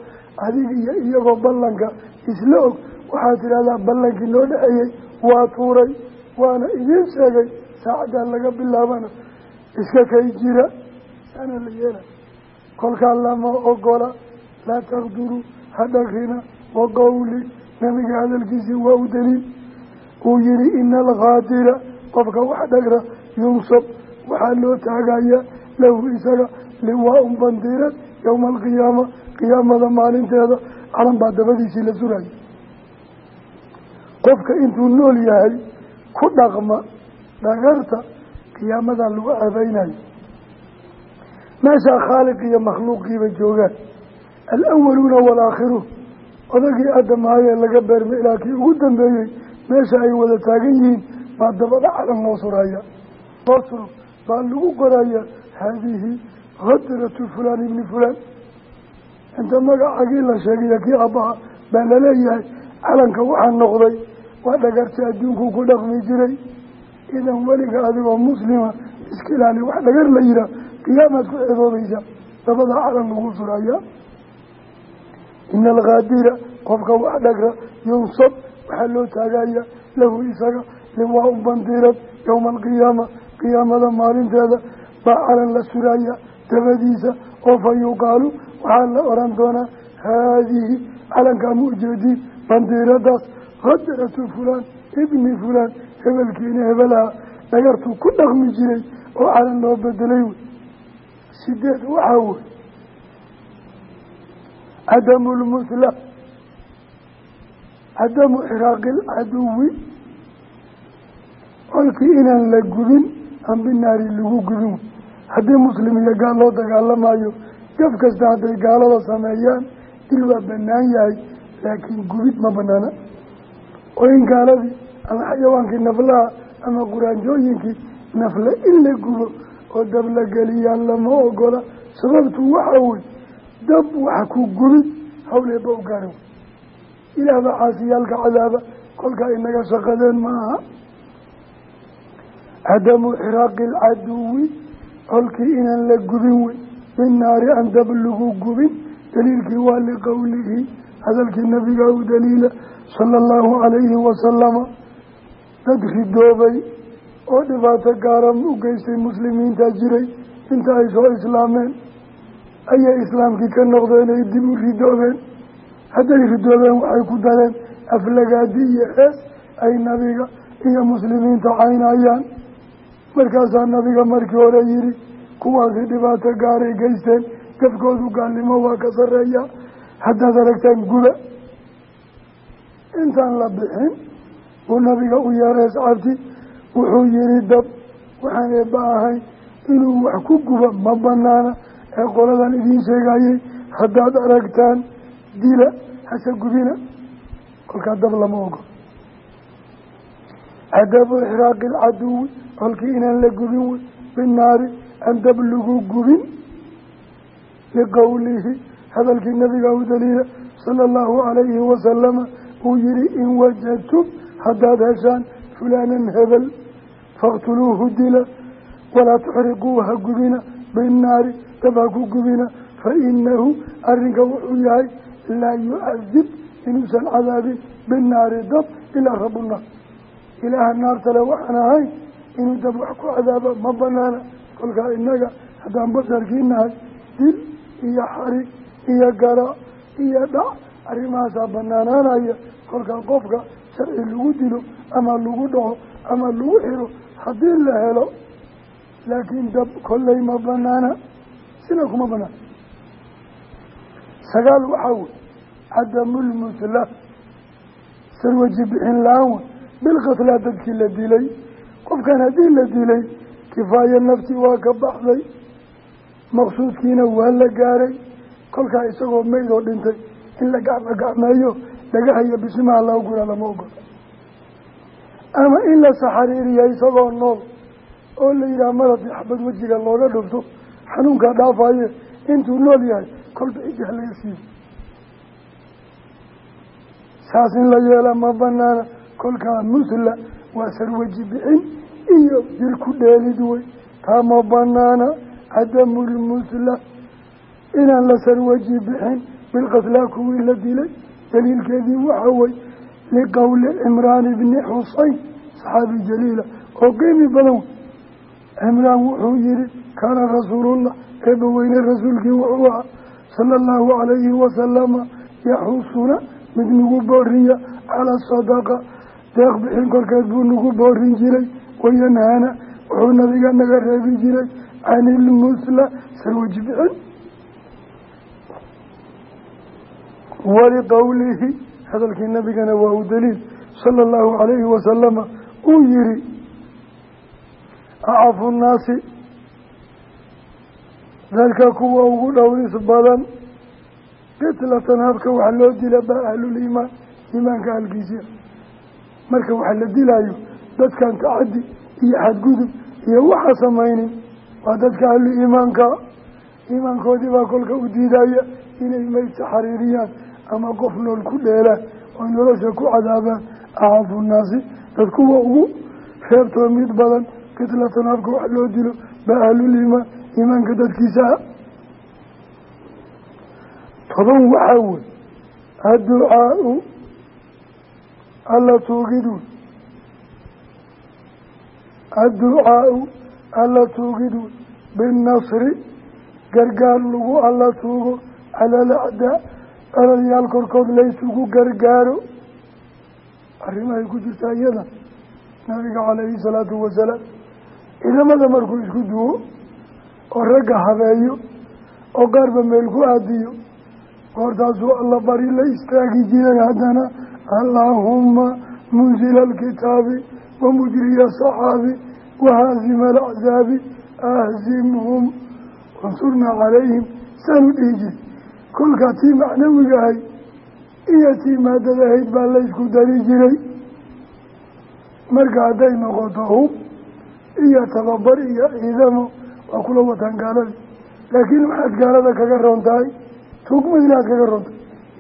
Adiga iyo iyagoo ballanka isla og waxaad tidhahdaa ballankii noo dhexeeyey waa tuuray waana idiin sheegay saacaddaa laga bilaabana iska kay jira. Saana la yeela kolkaa lama ogola laa taqduruu hadhagrina wa qowli nabiga hadalkiisii waa u daliil. Uu yihi ina alkaadira qofka wax dhagra yunsab waxaa loo taagayaa lahu isaga liwaa-un bandiirad yowma alqiyaama qiyaamada maalinteeda calan baa dabadiisii la suraya qofka intuu nool yahay ku dhaqma dhagarta qiyaamadaa lagu ceebeynayo meeshaa khaaliq iyo makhluuqiiba joogaan. Alawaluuna walaakhiruun. Odagii aadamahayee laga beerma ilaa kii ugu dambeeyey meesha ay wada taagan yihiin baa dabada calan loo suraya rasul baa lagu qoraya haadihi hadratu fulaan ibni fulaan. Inta magacagii la sheegaya kii aabbaha baa la leeyahay calanka waxaa noqday waa dhagarti adduunkuu ku dhaqmi jiray. Idan weliga adigoo muslima iska ilaali wax dhagar la yihaah qiyaamaad ku ceeboobaysa dabadaa calan lagu suraya ina alkaadira qofka wax dhagra yunsab waxaa loo taagaya lahu isaga liwaa u bandiirad yowma alqiyaama qiyaamada maalinteeda. Baa calan la suraya dabadiisa oo fa waxaa la oran doonaa haadihi calankaa mujeediin bandiiradaas hadratu fulaan ibni fulaan hebelkiina hebelaha dhagartuu ku dhaqmi jiray oo calan loo bedelay wey. Sideed waxaa wey. Cadamu lmusla cadamu xiraaqi lcaduwi colkii inaan la gubin aan binaari lagu gubin. Wey haddii muslim iyo gaal loo dagaalamayo gaf kasta hadday gaalada sameeyaan dil waa banaan yahay laakiin gubid ma banaana oo in gaaladii ama xayawaankii naflaha ama quraanjooyinkii nafle in la gubo oo dab la geliyaan lama ogola sababtu waxa wey dab wax ku gubid hawleeba u gaara ilaah baa caasiyaalka cadaaba kolkaa inaga shaqadeen ma aha cadamu xiraaqi alcaduwi colkii inaan la gubin wey. Binnaari aan dab lagu gubin daliilkii waa liqowlihi hadalkii nabiga u daliila sala allahu calayhi wasalama dad ridoobay oo dhibaato gaaran u geystay muslimiinta jiray inta ay soo islaameen. Ayay islaamkii ka noqdeen ay dib u ridoobeen. Hadday ridoobeen waxay ku dareen aflagaadi iyo hees ay nabiga iyo muslimiinta caynayaan. Markaasaa nabiga markii hore yidhi kuwaasi dhibaato gaaray geysteen gafkoodu gaalnimo waa ka sarreeya haddaad aragtaan guba intaan la bixin uu nabiga u yeeray asxaabti wuxuu yihi dab waxaan eebba ahayn inuu wax ku guba ma banaana ee qoladan idiin sheegayay haddaad aragtaan dila hase gubina. Kolkaa dab lama ogo. Cadabu ixraaqi alcaduwi kolkii inaan la gubin wey binaari aan dab lagu gubin. Liqowlihi hadalkii nabiga u daliila sala allahu calayhi wasalama uu yihi in wajadtum haddaad heshaan fulaanan hebel faqtuluuhu dila walaa tuxriquu ha gubina binnaari dab ha ku gubina fa inahu arrinka wuxuu yahay laa yucadib inuusan cadaabin binnaari dab ilaa rabunaar ilaaha naartale waxaan ahayn inuu dab wax ku cadaaba ma banaana kolkaa innaga haddaan basharkii nahay dil iyo xarig iyo gara iyo dhac arrimahaasaa banaanaanaya kolkaa qofka sharci lagu dilo ama lagu dhaco ama lagu xiro haddii la helo laakiin dab kolley ma banaana sina kuma banaana sagaal waxaa wey cadamulmusla sarwaji bixin la'aan wey bilkatlaa dadkii la dilay. Qofkan haddii la dilay kifaayo nafti waa ka baxday maqsuudkiina waa la gaaray. Kolkaa isagoo meyd oo dhintay in la gacmo gacmeeyo dhagahayo bisimaha lagu guraa lama ogola ama in la saxariiriya isagoo nool oo la yidhaha maradi xabad wejiga looga dhufto xanuunkaa dhaafaye intuu nool yahay kolba cidii halaga siibo saas in la yeela ma banaana kolkaa musla waa sarwaji bixin iyo jir ku dheelid wey taa ma banaana cadamulmusla inaan la sarwaji bixin bilqatlaa kuwii la dilay daliilkeedii waxa wey liqowli cimraan ibni xuseyn saxaabi jaliila. Oo qiimi badan cimraan wuxuu yihi kaana rasuulullah. Eeba weyne rasuulkii wuxuu ahaa sala allahu calayhi wasalama yaxusuna mid nagu booriya calaa sadaqa. Deeq bixin korkeed buu nagu boorin jiray wayanhaana wuxuu nabiga naga reebi jiray can ilmusla sarwaji bixin waliqowlihi hadalkii nabigana waa u daliil sala allahu calayhi wasalama uu yihi acafu nnaasi dalka kuwa ugu dhowris badan kitlatan habka wax loo dila baa ahluliimaan iimaanka ahalkiisiya marka waxa la dilaayo dadkan tacadi iyo xadgudub iyo waxa samaynin waa dadka ahlu iimaanka. Iimaankoodii baa kolka u diidaya inay maydsa xariiriyaan ama qof nool ku dheelaan oo nolosha ku cadaabaan acafu nnaasi dad kuwa ugu reebtoo mid badan kitlatan habka wax loo dilo baa ahluliimaan iimaanka dadkiisa. Ah toban waxaa wey adducaau alla tuugid wey adducaau alla wey binnasri gargaar lagu alla tuugo cala colayaal korkood laysugu gargaaro. Arrimahay ku jirtaa iyada nabiga calayhi salaatu wasalaam ciidamada markuu isku duwo oo ragga habeeyo oo qaarba meel ku aadiyo goortaasuu alla bari la istaagi jiray haddana allaahumma munzila alkitaabi wa mujriya saxaabi wahaazima alacdaabi ahzimhum wansurnaa calayhim. Saanu dhihi jiri kolkaa tii macnawiga ahayd iyo tii maadada ahayd baa laysku dari jiray. Marka hadday noqoto hub iyo tababar iyo ciidamo waa kula wataan gaalada. Laakiin waxaad gaalada kaga roon tahay tugma ilaad kaga ronta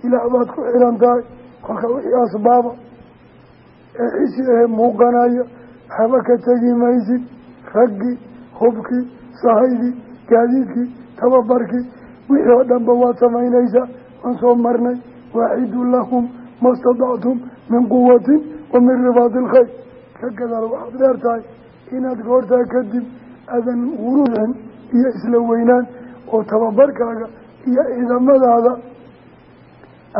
ilaah baad ku xiran tahay kolka wixii asbaaba ee xisi ahee muuqanaya waxba ka tegi maysid. Raggii hubkii sahaydii gaadiidkii tababarkii wixii oo dhanba waad samaynaysaa waan soo marnay. Waacidu lahum ma stadactum min quwatin wa min ribaadi ilkhayr ka gadaal waxaad dheer tahay inaad goortaa kadib adan wuruucin iyo isla weynaan oo tababarkaaga iyo ciidamadaada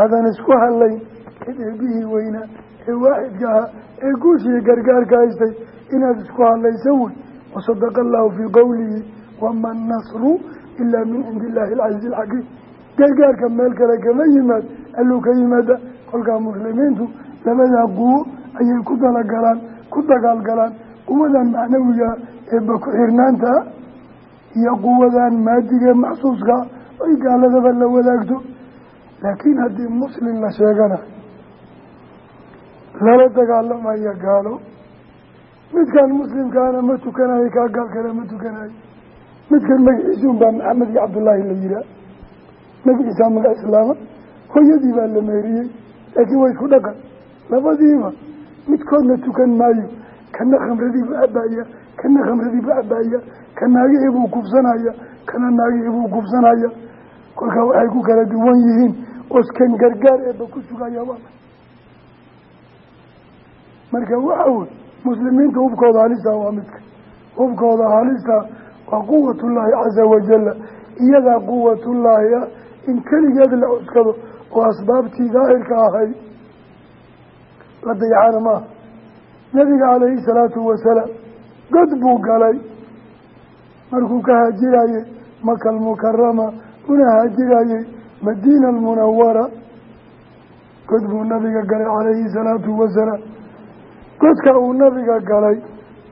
aadan isku hadlayn cid eebihii weynaa ee waaxidka ahaa ee guushii gargaarka haystay inaad isku hadlaysa wey wasadaqa allahu fii qowlihi wama nasru ilaa min cindi illaahi alcaziizi alxakiim gargaarka meel kale kama yimaad alluu ka yimaada kolkaa muslimiintu labadaa quwo ayay ku dalagalaan ku dagaalgalaan. Quwadan macnawiga eeba ku xirnaanta iyo quwadan maadiga maxsuuska ay gaaladaba la wadaagto. Laakiin haddii muslim la sheegana lala dagaalamaya gaalo. Midkan muslimkaana ma tukanayo kaa gaal kale ma tukanayo midkan magaciisa un baa maxamed iyo cabdullaahi la yihaa magaciisaa magac islaama hooyadii baa la meeriyey laakiin waa isku dhaqan. Labadiiba midkoodna tukan maayo kana khamradiibu abaya kana khamradiibu abaya ka naagihii buu kufsanaya kana naagihii buu kufsanaya kolkaa waxay ku kala duwan yihiin oskan gargaar eeba ku sugaya waa marka waxa wey muslimiinta hubkooda halista waa midka. Hubkooda halista waa quwatullaahi casa wajalla iyadaa quwatullaahi ah in keligeed la cuskado oo asbaabtii daahirka ahayd la dayacana maaha. Nabiga calayhi salaatu wasalaam god buu galay. Markuu ka haajirayey maka almukarama una haajirayey madiina almunawara god buu nabiga galay calayhi salaatu wasalaam godka uu nabiga galay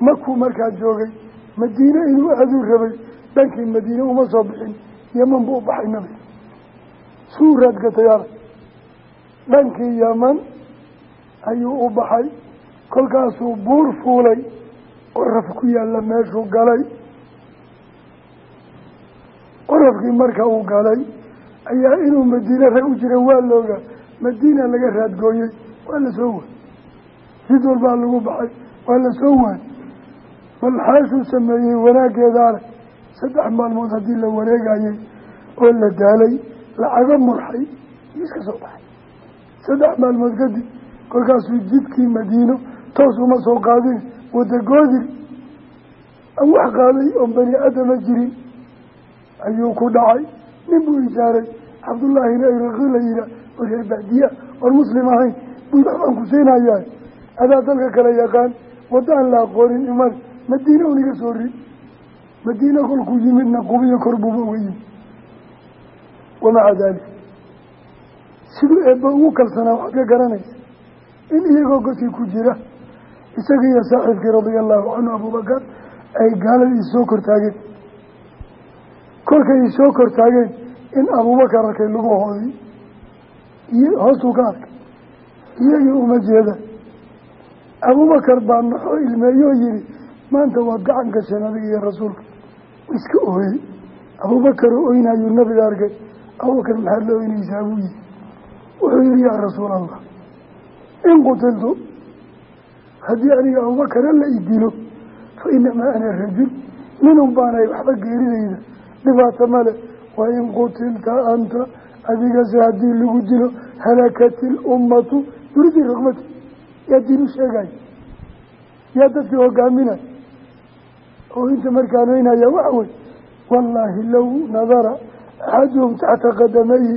makuu markaa joogay madiine inuu aaduu rabay dhankii madiine uma soo bixin yeman buu u baxay nabiga suu raadgatayaala dhankii yeman ayuu u baxay kolkaasuu buur fuulay qoraf ku yaalla meeshuu galay. Qorafkii marka uu galay ayaa inuu madiine rag u jira waa looga madiina laga raadgooyey waa la soo waay walbaa lagu baxay waa la soo bal xaashuu sameeyey wanaaggeedaa leh. Saddex maalmood haddii la wareegayey oo la daalay lacago murxay iyo iska soo baxay. Saddex maalmood kadib kolkaasuu jidkii madiino toos uma soo qaadin wada goodir an wax qaaday oon bani aadama jirin. Ayuu ku dhacay nin buu isaaray cabdullaahina iraqi la yihaa oo reer bacdiya oon muslim ahayn buu waxbaan ku siinayaa. Adaa dalka kale yaqaan wadda aan la aqoonin madiine un iga soo ri madiine kolkuu yimidna qubiyo kor buuba uga yimid. Wamaca daalik siduu eebba ugu kalsanaa waxaad ka garanaysa. In iyagoo godkii ku jira isaga iyo saaxiibkii radia allahu canhu abubakar ay gaaladii isoo kortaageen kolkay isoo kortaageen in abuubakar arkay lugahoodii iyo hoosuu ka arkay. Iyagii uma jeeda abuubakar baa naxoo ilmeeyoo yihi maanta waad gacan gasheen adiga iyo rasuulka. Iska ooyey. Abuubakar oo oynayuu nabiga arkay. Abubakar maxaad la oynaysaa? Buu yihi wuxuu yihi yaa rasuul allah in qutiltu haddii aniga abubakar alla i dilo fa inamaa ana rajul ninun baanay waxba geeridayda. Dhibaato male wain qutilta anta adigase haddii lagu dilo halakati lummatu yuridi rogmati yaa diin u yaa dadkii hogaaminay oo inta markaan oynaya waxa wey wallaahi low nadara axaduhum taxta qadamayhi